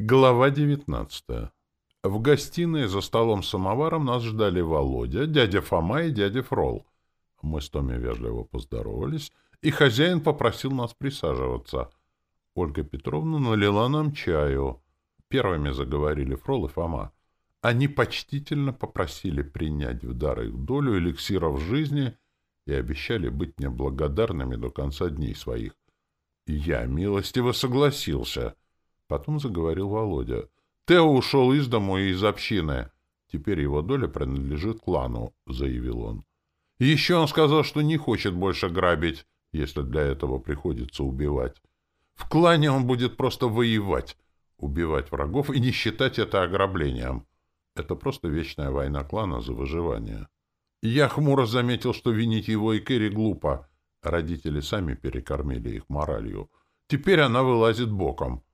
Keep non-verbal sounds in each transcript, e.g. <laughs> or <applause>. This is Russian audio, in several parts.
Глава 19. В гостиной за столом с самоваром нас ждали Володя, дядя Фома и дядя Фрол. Мы с Томи вежливо поздоровались, и хозяин попросил нас присаживаться. Ольга Петровна налила нам чаю. Первыми заговорили Фрол и Фома. Они почтительно попросили принять в дар их долю эликсиров жизни и обещали быть мне благодарными до конца дней своих. Я милостиво согласился — Потом заговорил Володя. «Тео ушел из дому и из общины. Теперь его доля принадлежит клану», — заявил он. Еще он сказал, что не хочет больше грабить, если для этого приходится убивать. В клане он будет просто воевать, убивать врагов и не считать это ограблением. Это просто вечная война клана за выживание. Я хмуро заметил, что винить его и Кэрри глупо. Родители сами перекормили их моралью. Теперь она вылазит боком.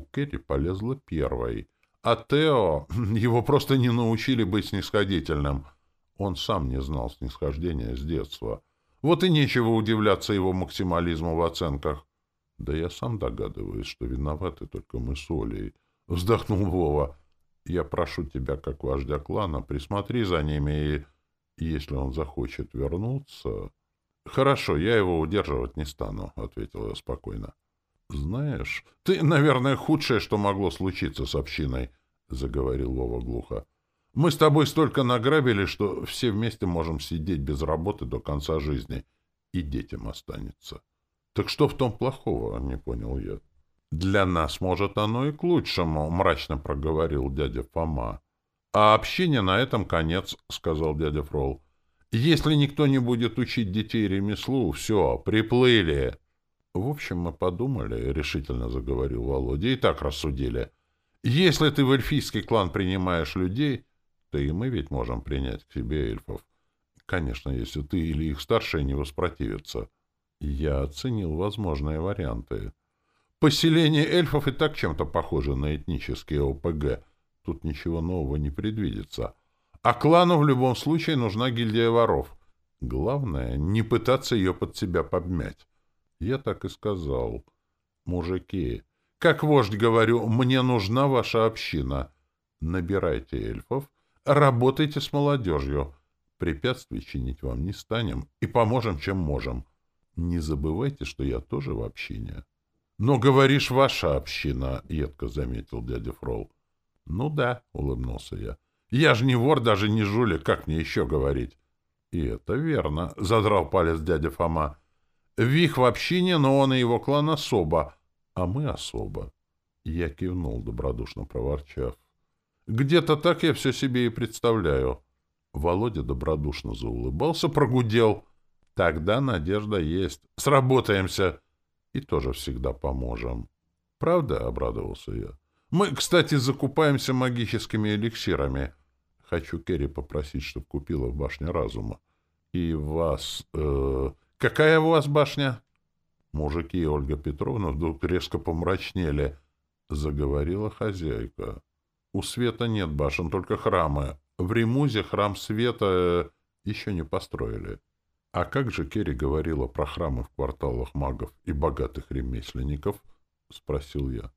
Кэрри полезла первой. А Тео... <laughs> Его просто не научили быть снисходительным. Он сам не знал снисхождения с детства. Вот и нечего удивляться его максимализму в оценках. Да я сам догадываюсь, что виноваты только мы с Олей. Вздохнул Вова. Я прошу тебя, как вождя клана, присмотри за ними, и если он захочет вернуться... Хорошо, я его удерживать не стану, — ответил я спокойно. «Знаешь, ты, наверное, худшее, что могло случиться с общиной», — заговорил Вова глухо. «Мы с тобой столько награбили, что все вместе можем сидеть без работы до конца жизни, и детям останется». «Так что в том плохого?» — не понял я. «Для нас, может, оно и к лучшему», — мрачно проговорил дядя Фома. «А общине на этом конец», — сказал дядя Фрол. «Если никто не будет учить детей ремеслу, все, приплыли». В общем, мы подумали, — решительно заговорил Володя, — и так рассудили. Если ты в эльфийский клан принимаешь людей, то и мы ведь можем принять к себе эльфов. Конечно, если ты или их старшие не воспротивятся. Я оценил возможные варианты. Поселение эльфов и так чем-то похоже на этнические ОПГ. Тут ничего нового не предвидится. А клану в любом случае нужна гильдия воров. Главное — не пытаться ее под себя подмять. Я так и сказал. Мужики, как вождь говорю, мне нужна ваша община. Набирайте эльфов, работайте с молодежью. Препятствий чинить вам не станем и поможем, чем можем. Не забывайте, что я тоже в общине. — Но говоришь, ваша община, — едко заметил дядя Фрол. — Ну да, — улыбнулся я. — Я же не вор, даже не жулик, как мне еще говорить? — И это верно, — задрал палец дядя Фома. Вих в общине, но он и его клан особо, а мы особо. Я кивнул, добродушно проворчав. Где-то так я все себе и представляю. Володя добродушно заулыбался, прогудел. Тогда надежда есть. Сработаемся. И тоже всегда поможем. Правда? — обрадовался я. Мы, кстати, закупаемся магическими эликсирами. Хочу Керри попросить, чтобы купила в башне разума. И вас... Э «Какая у вас башня?» Мужики и Ольга Петровна вдруг резко помрачнели. Заговорила хозяйка. «У света нет башен, только храмы. В Римузе храм света э, еще не построили». «А как же Керри говорила про храмы в кварталах магов и богатых ремесленников?» — спросил я.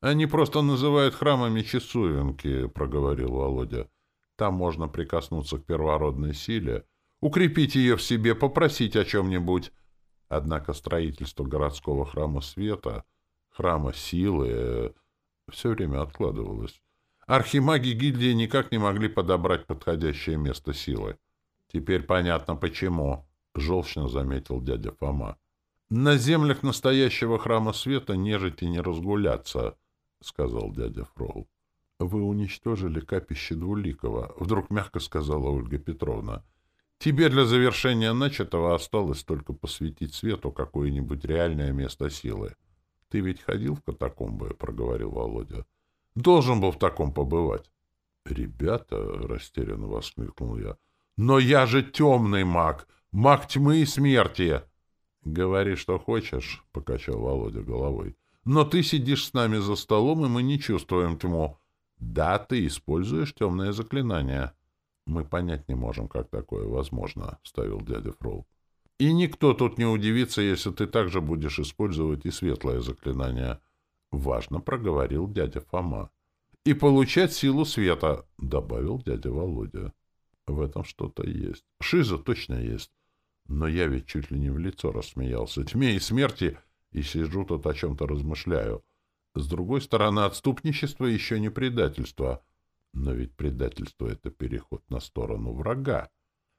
«Они просто называют храмами часовенки», — проговорил Володя. «Там можно прикоснуться к первородной силе» укрепить ее в себе, попросить о чем-нибудь. Однако строительство городского храма света, храма силы, э, все время откладывалось. Архимаги гильдии никак не могли подобрать подходящее место силы. Теперь понятно, почему, — желчно заметил дядя Фома. На землях настоящего храма света нежити не разгуляться, — сказал дядя Фрол. — Вы уничтожили капище Двуликова, — вдруг мягко сказала Ольга Петровна. — Тебе для завершения начатого осталось только посвятить свету какое-нибудь реальное место силы. — Ты ведь ходил в катакомбы, — проговорил Володя. — Должен был в таком побывать. — Ребята, — растерянно воскликнул я, — но я же темный маг, маг тьмы и смерти. — Говори, что хочешь, — покачал Володя головой. — Но ты сидишь с нами за столом, и мы не чувствуем тьму. Да, ты используешь темное заклинание. — мы понять не можем, как такое возможно, — вставил дядя Фрол. И никто тут не удивится, если ты также будешь использовать и светлое заклинание. Важно проговорил дядя Фома. И получать силу света, добавил дядя Володя. В этом что-то есть. Шиза точно есть. Но я ведь чуть ли не в лицо рассмеялся. Тьме и смерти, и сижу тут о чем-то размышляю. С другой стороны, отступничество еще не предательство. Но ведь предательство — это переход на сторону врага.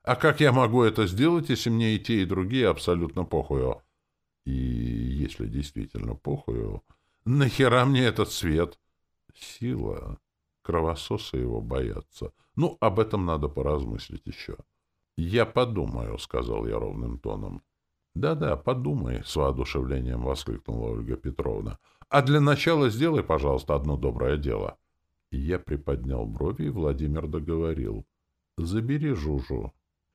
А как я могу это сделать, если мне и те, и другие абсолютно похую? И если действительно похую, нахера мне этот свет? Сила. Кровососы его боятся. Ну, об этом надо поразмыслить еще. «Я подумаю», — сказал я ровным тоном. «Да-да, подумай», — с воодушевлением воскликнула Ольга Петровна. «А для начала сделай, пожалуйста, одно доброе дело». Я приподнял брови, и Владимир договорил. «Забери Жужу».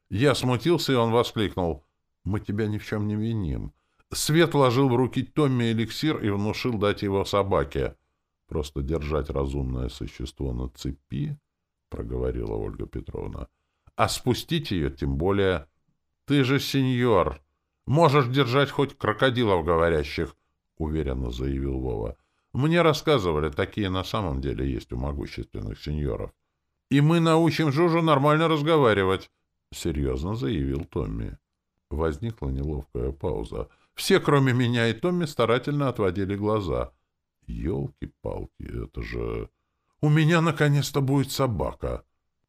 Я смутился, и он воскликнул. «Мы тебя ни в чем не виним». Свет вложил в руки Томми эликсир и внушил дать его собаке. Просто держать разумное существо на цепи, — проговорила Ольга Петровна, — а спустить ее тем более... Ты же сеньор! Можешь держать хоть крокодилов говорящих, — уверенно заявил Вова. Мне рассказывали, такие на самом деле есть у могущественных сеньоров. И мы научим Жужу нормально разговаривать, — серьезно заявил Томми. Возникла неловкая пауза. Все, кроме меня и Томми, старательно отводили глаза — Ёлки-палки, это же... У меня наконец-то будет собака.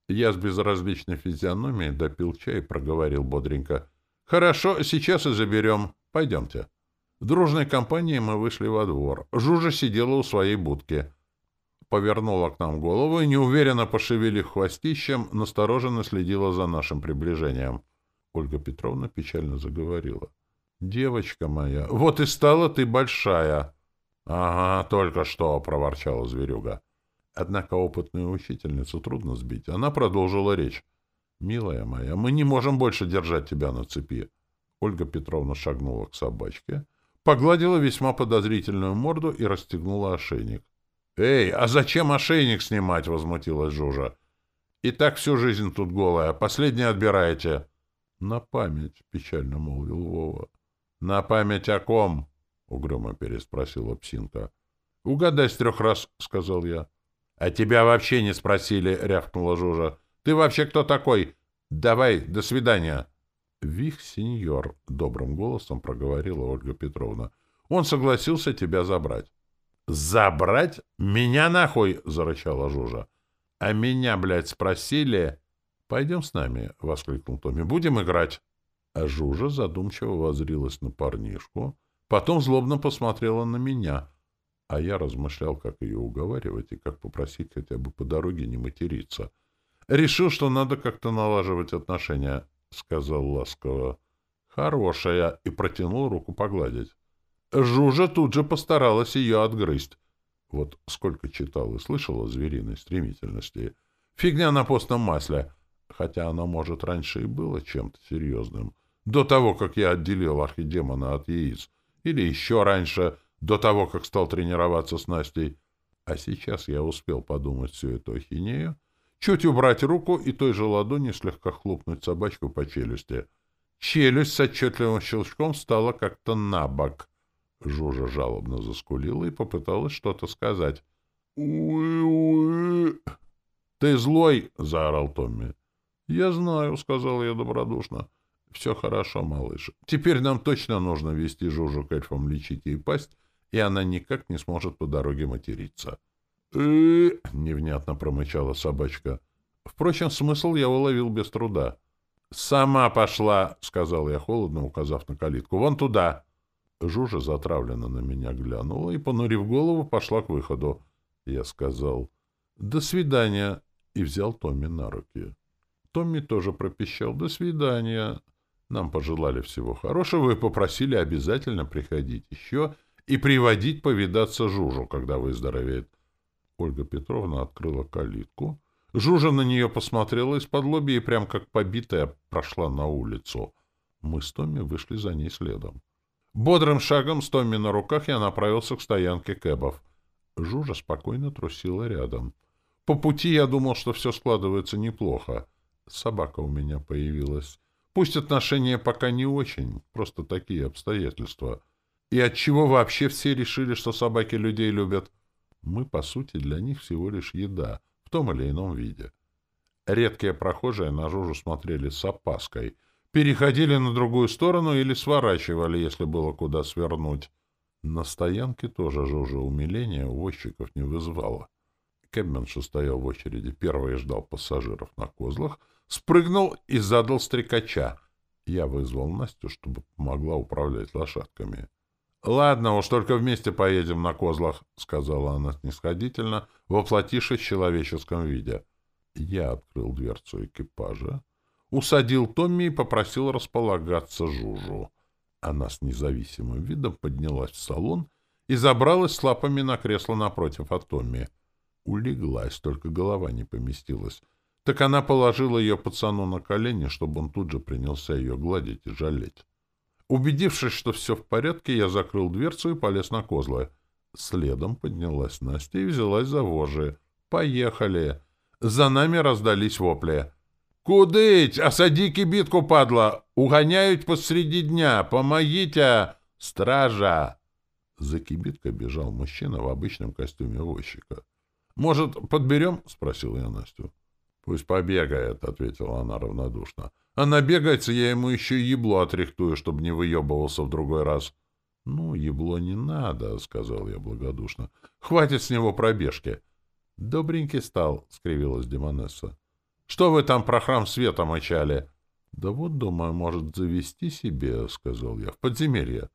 Я с безразличной физиономией допил чай и проговорил бодренько. Хорошо, сейчас и заберем. Пойдемте. В дружной компании мы вышли во двор. Жужа сидела у своей будки. Повернула к нам голову и, неуверенно пошевелив хвостищем, настороженно следила за нашим приближением. Ольга Петровна печально заговорила. «Девочка моя, вот и стала ты большая!» — Ага, только что, — проворчала зверюга. Однако опытную учительницу трудно сбить. Она продолжила речь. — Милая моя, мы не можем больше держать тебя на цепи. Ольга Петровна шагнула к собачке, погладила весьма подозрительную морду и расстегнула ошейник. — Эй, а зачем ошейник снимать? — возмутилась Жужа. — И так всю жизнь тут голая. Последнее отбираете. — На память, — печально молвил Вова. — На память о ком? — угрюмо переспросила псинка. — Угадай с трех раз, — сказал я. — А тебя вообще не спросили, — рявкнула Жужа. — Ты вообще кто такой? Давай, до свидания. — Вих, сеньор, — добрым голосом проговорила Ольга Петровна. — Он согласился тебя забрать. — Забрать? Меня нахуй! — зарычала Жужа. — А меня, блядь, спросили... — Пойдем с нами, — воскликнул Томми. — Будем играть. А Жужа задумчиво возрилась на парнишку, Потом злобно посмотрела на меня, а я размышлял, как ее уговаривать и как попросить хотя бы по дороге не материться. Решил, что надо как-то налаживать отношения, — сказал ласково. Хорошая, и протянул руку погладить. Жужа тут же постаралась ее отгрызть. Вот сколько читал и слышал о звериной стремительности. Фигня на постном масле. Хотя оно, может, раньше и было чем-то серьезным. До того, как я отделил архидемона от яиц — или еще раньше, до того, как стал тренироваться с Настей. А сейчас я успел подумать всю эту ахинею, чуть убрать руку и той же ладони слегка хлопнуть собачку по челюсти. Челюсть с отчетливым щелчком стала как-то на бок. Жужа жалобно заскулила и попыталась что-то сказать. «Уи-уи!» «Ты злой!» — заорал Томми. «Я знаю», — сказал я добродушно. Все хорошо, малыш. Теперь нам точно нужно вести Жужу к эльфам лечить ей пасть, и она никак не сможет по дороге материться. Э невнятно промычала собачка. Впрочем, смысл я уловил без труда. «Сама пошла!» — сказал я холодно, указав на калитку. «Вон туда!» Жужа затравленно на меня глянула и, понурив голову, пошла к выходу. Я сказал «До свидания!» и взял Томми на руки. Томми тоже пропищал «До свидания!» Нам пожелали всего хорошего и попросили обязательно приходить еще и приводить повидаться Жужу, когда выздоровеет. Ольга Петровна открыла калитку. Жужа на нее посмотрела из-под лоби и прям как побитая прошла на улицу. Мы с Томми вышли за ней следом. Бодрым шагом с Томми на руках я направился к стоянке кэбов. Жужа спокойно трусила рядом. По пути я думал, что все складывается неплохо. Собака у меня появилась. Пусть отношения пока не очень, просто такие обстоятельства. И отчего вообще все решили, что собаки людей любят? Мы, по сути, для них всего лишь еда, в том или ином виде. Редкие прохожие на Жужу смотрели с опаской, переходили на другую сторону или сворачивали, если было куда свернуть. На стоянке тоже Жужа умиления у возчиков не вызвало. Кэбмен, что стоял в очереди, первый ждал пассажиров на козлах, спрыгнул и задал стрекача. Я вызвал Настю, чтобы помогла управлять лошадками. — Ладно, уж только вместе поедем на козлах, — сказала она снисходительно, воплотившись в человеческом виде. Я открыл дверцу экипажа, усадил Томми и попросил располагаться Жужу. Она с независимым видом поднялась в салон и забралась с лапами на кресло напротив от Томми. Улеглась, только голова не поместилась. Так она положила ее пацану на колени, чтобы он тут же принялся ее гладить и жалеть. Убедившись, что все в порядке, я закрыл дверцу и полез на козлы. Следом поднялась Настя и взялась за вожжи. «Поехали!» За нами раздались вопли. «Кудыть! Осади кибитку, падла! Угоняют посреди дня! Помогите! Стража!» За кибиткой бежал мужчина в обычном костюме возчика. «Может, подберем?» — спросил я Настю. «Пусть побегает», — ответила она равнодушно. «А набегается, я ему еще ебло отрихтую, чтобы не выебывался в другой раз». «Ну, ебло не надо», — сказал я благодушно. «Хватит с него пробежки». «Добренький стал», — скривилась Демонесса. «Что вы там про храм света мочали?» «Да вот, думаю, может, завести себе», — сказал я, — «в подземелье».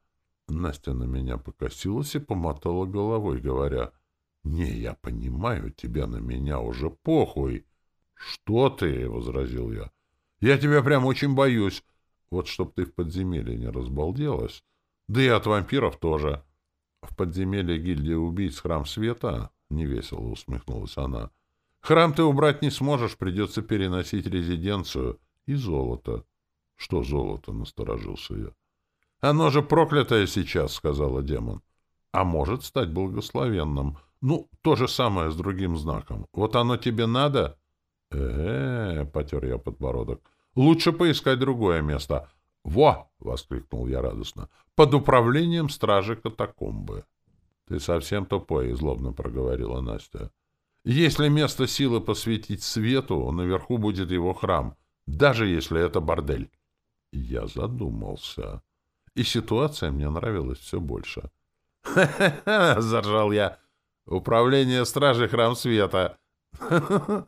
Настя на меня покосилась и помотала головой, говоря, «Не, я понимаю, тебя на меня уже похуй». «Что ты?» — возразил я. «Я тебя прям очень боюсь. Вот чтоб ты в подземелье не разбалделась. Да и от вампиров тоже. В подземелье гильдии убийц Храм Света — невесело усмехнулась она. — Храм ты убрать не сможешь, придется переносить резиденцию и золото. — Что золото? — насторожился я. — Оно же проклятое сейчас, — сказала демон. — А может стать благословенным. Ну, то же самое с другим знаком. Вот оно тебе надо? Э — потер я подбородок. — Лучше поискать другое место. — Во! — воскликнул я радостно. — Под управлением стражи катакомбы. — Ты совсем тупой, — злобно проговорила Настя. — Если место силы посвятить свету, наверху будет его храм, даже если это бордель. Я задумался. И ситуация мне нравилась все больше. «Ха-ха-ха!» <laughs> — заржал я. «Управление стражи храм света!» <laughs>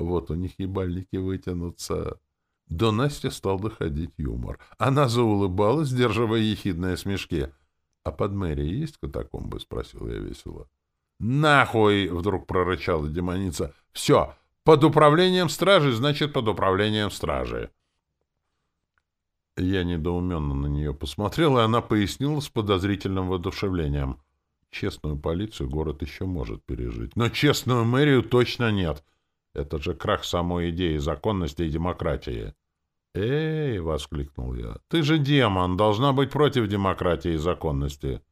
Вот у них ебальники вытянутся. До Насти стал доходить юмор. Она заулыбалась, сдерживая ехидные смешки. — А под мэрией есть катакомбы? — спросил я весело. — Нахуй! — вдруг прорычала демоница. — Все! Под управлением стражи, значит, под управлением стражи. Я недоуменно на нее посмотрел, и она пояснила с подозрительным воодушевлением. Честную полицию город еще может пережить, но честную мэрию точно нет. Это же крах самой идеи законности и демократии. «Эй!» — воскликнул я. «Ты же демон, должна быть против демократии и законности».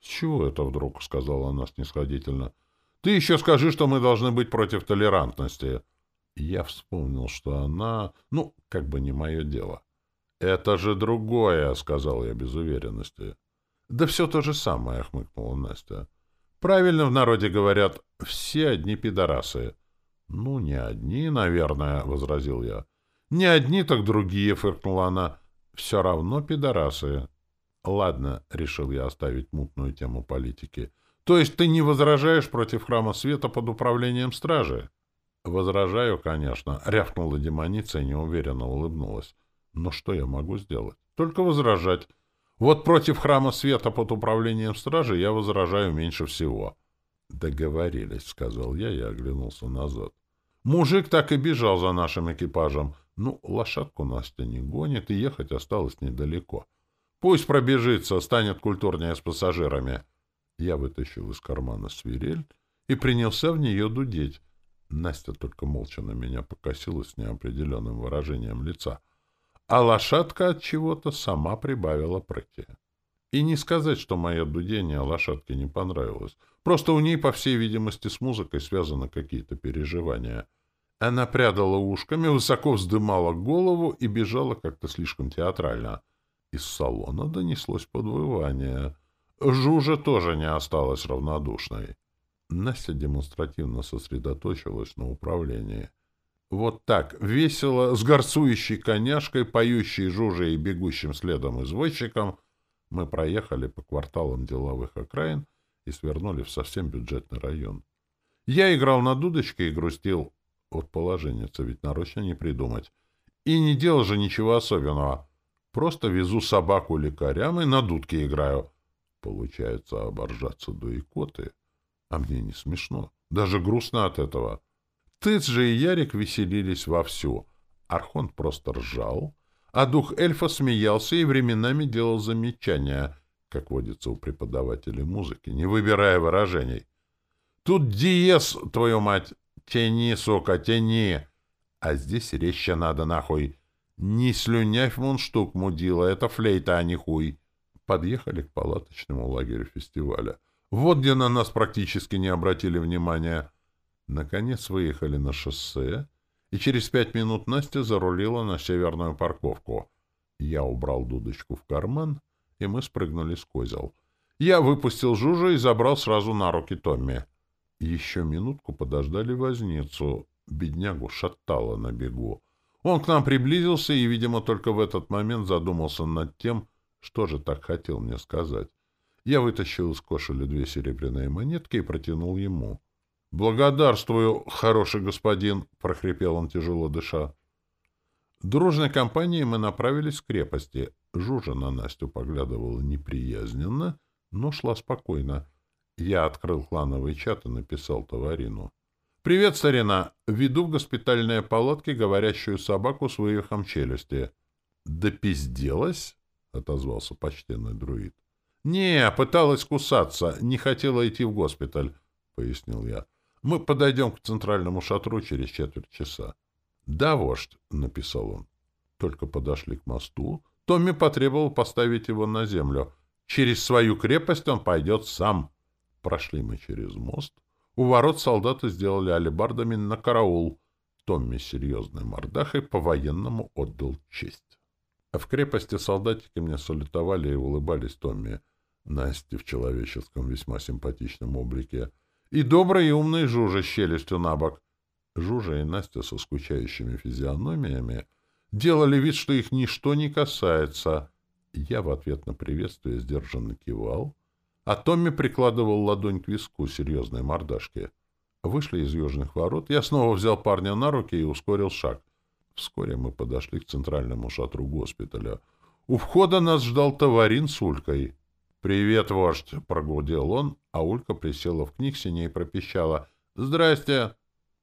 «С чего это вдруг?» — сказала она снисходительно. «Ты еще скажи, что мы должны быть против толерантности». Я вспомнил, что она... Ну, как бы не мое дело. «Это же другое», — сказал я без уверенности. «Да все то же самое», — хмыкнула Настя. «Правильно в народе говорят, все одни пидорасы». «Ну, не одни, наверное», — возразил я. Не одни, так другие, — фыркнула она. Все равно пидорасы. Ладно, — решил я оставить мутную тему политики. То есть ты не возражаешь против храма света под управлением стражи? Возражаю, конечно, — рявкнула демоница и неуверенно улыбнулась. Но что я могу сделать? Только возражать. Вот против храма света под управлением стражи я возражаю меньше всего. Договорились, — сказал я и оглянулся назад. Мужик так и бежал за нашим экипажем — ну, лошадку Настя не гонит, и ехать осталось недалеко. Пусть пробежится, станет культурнее с пассажирами. Я вытащил из кармана свирель и принялся в нее дудеть. Настя только молча на меня покосилась с неопределенным выражением лица. А лошадка от чего-то сама прибавила прыти. И не сказать, что мое дудение лошадке не понравилось. Просто у ней, по всей видимости, с музыкой связаны какие-то переживания — она прядала ушками, высоко вздымала голову и бежала как-то слишком театрально. Из салона донеслось подвывание. Жужа тоже не осталась равнодушной. Настя демонстративно сосредоточилась на управлении. Вот так, весело, с горцующей коняшкой, поющей жужей и бегущим следом извозчиком, мы проехали по кварталам деловых окраин и свернули в совсем бюджетный район. Я играл на дудочке и грустил. Вот положение-то ведь нарочно не придумать. И не делал же ничего особенного. Просто везу собаку лекарям и на дудке играю. Получается оборжаться до икоты. А мне не смешно. Даже грустно от этого. Тыц же и Ярик веселились вовсю. Архонт просто ржал, а дух эльфа смеялся и временами делал замечания, как водится у преподавателей музыки, не выбирая выражений. «Тут диез, твою мать! Тяни, сука, тяни!» А здесь резче надо, нахуй. Не слюнявь мунштук, мудила, это флейта, а не хуй. Подъехали к палаточному лагерю фестиваля. Вот где на нас практически не обратили внимания. Наконец выехали на шоссе, и через пять минут Настя зарулила на северную парковку. Я убрал дудочку в карман, и мы спрыгнули с козел. Я выпустил Жужу и забрал сразу на руки Томми. Еще минутку подождали возницу. Беднягу шатало на бегу. Он к нам приблизился и, видимо, только в этот момент задумался над тем, что же так хотел мне сказать. Я вытащил из кошеля две серебряные монетки и протянул ему. «Благодарствую, хороший господин!» — прохрипел он, тяжело дыша. Дружной компанией мы направились к крепости. Жужа на Настю поглядывала неприязненно, но шла спокойно. Я открыл клановый чат и написал товарину. «Привет, старина! Веду в госпитальные палатки говорящую собаку с вывихом челюсти». «Да пизделась?» — отозвался почтенный друид. «Не, пыталась кусаться, не хотела идти в госпиталь», — пояснил я. Мы подойдем к центральному шатру через четверть часа. — Да, вождь, — написал он. Только подошли к мосту. Томми потребовал поставить его на землю. Через свою крепость он пойдет сам. Прошли мы через мост. У ворот солдаты сделали алебардами на караул. Томми серьезной мордахой по-военному отдал честь. А в крепости солдатики мне салютовали и улыбались Томми. Насте в человеческом весьма симпатичном облике — и добрый и умный Жужа с челюстью на бок. Жужа и Настя со скучающими физиономиями делали вид, что их ничто не касается. Я в ответ на приветствие сдержанно кивал, а Томми прикладывал ладонь к виску серьезной мордашки. Вышли из южных ворот, я снова взял парня на руки и ускорил шаг. Вскоре мы подошли к центральному шатру госпиталя. У входа нас ждал товарин с улькой. «Привет, вождь!» — прогудел он, а Улька присела в книгсине и пропищала. «Здрасте!»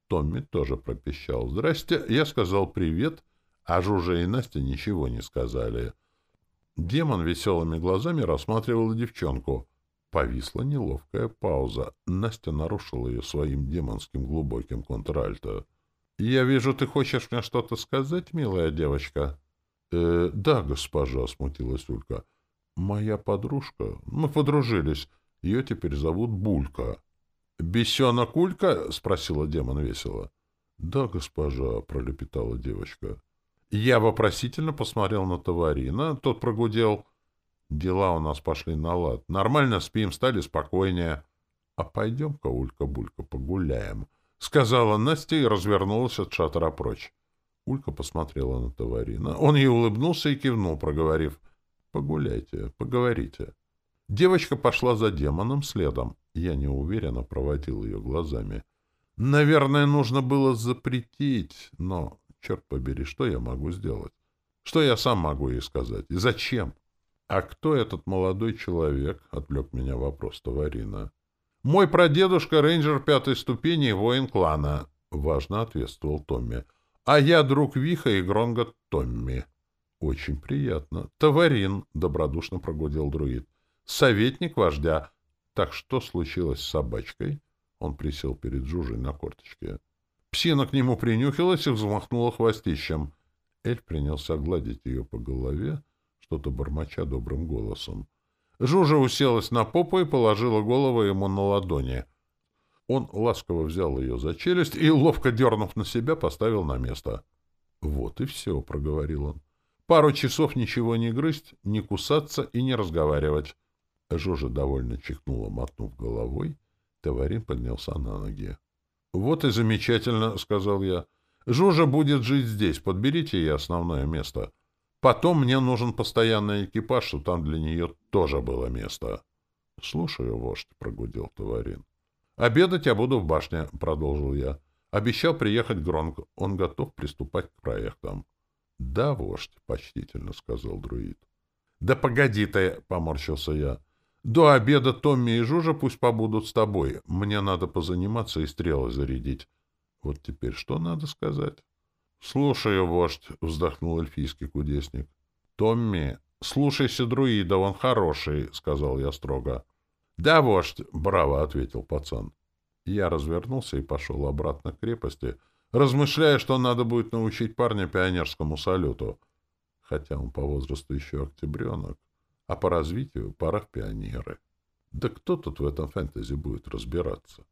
Томми тоже пропищал. «Здрасте!» Я сказал «привет», а Жужа и Настя ничего не сказали. Демон веселыми глазами рассматривал девчонку. Повисла неловкая пауза. Настя нарушила ее своим демонским глубоким контральто. «Я вижу, ты хочешь мне что-то сказать, милая девочка?» «Э, «Да, госпожа», — смутилась Улька. Моя подружка, мы подружились, ее теперь зовут Булька. — Бесенок Улька? — спросила демон весело. — Да, госпожа, — пролепетала девочка. Я вопросительно посмотрел на товарина, тот прогудел. Дела у нас пошли на лад. Нормально спим, стали спокойнее. — А пойдем-ка, Улька-Булька, погуляем, — сказала Настя и развернулась от шатра прочь. Улька посмотрела на товарина. Он ей улыбнулся и кивнул, проговорив — Погуляйте, поговорите. Девочка пошла за демоном следом. Я неуверенно проводил ее глазами. Наверное, нужно было запретить, но, черт побери, что я могу сделать? Что я сам могу ей сказать? И зачем? А кто этот молодой человек? Отвлек меня вопрос Товарина. Мой прадедушка рейнджер пятой ступени воин клана. Важно ответствовал Томми. А я друг Виха и Гронга Томми. Очень приятно. Товарин, добродушно прогудел друид. Советник вождя. Так что случилось с собачкой? Он присел перед Жужей на корточке. Псина к нему принюхилась и взмахнула хвостищем. Эльф принялся гладить ее по голове, что-то бормоча добрым голосом. Жужа уселась на попу и положила голову ему на ладони. Он ласково взял ее за челюсть и, ловко дернув на себя, поставил на место. — Вот и все, — проговорил он. Пару часов ничего не грызть, не кусаться и не разговаривать. Жужа довольно чихнула, мотнув головой. Товарин поднялся на ноги. — Вот и замечательно, — сказал я. — Жужа будет жить здесь. Подберите ей основное место. Потом мне нужен постоянный экипаж, чтобы там для нее тоже было место. — Слушаю, вождь, — прогудел Товарин. — Обедать я буду в башне, — продолжил я. Обещал приехать Гронк. Он готов приступать к проектам. — Да, вождь, — почтительно сказал друид. — Да погоди ты, — поморщился я. До обеда Томми и Жужа пусть побудут с тобой. Мне надо позаниматься и стрелы зарядить. Вот теперь что надо сказать? — Слушаю, вождь, — вздохнул эльфийский кудесник. — Томми, слушайся друида, он хороший, — сказал я строго. — Да, вождь, — браво ответил пацан. Я развернулся и пошел обратно к крепости, размышляя, что надо будет научить парня пионерскому салюту. Хотя он по возрасту еще октябренок а по развитию — парах пионеры. Да кто тут в этом фэнтези будет разбираться?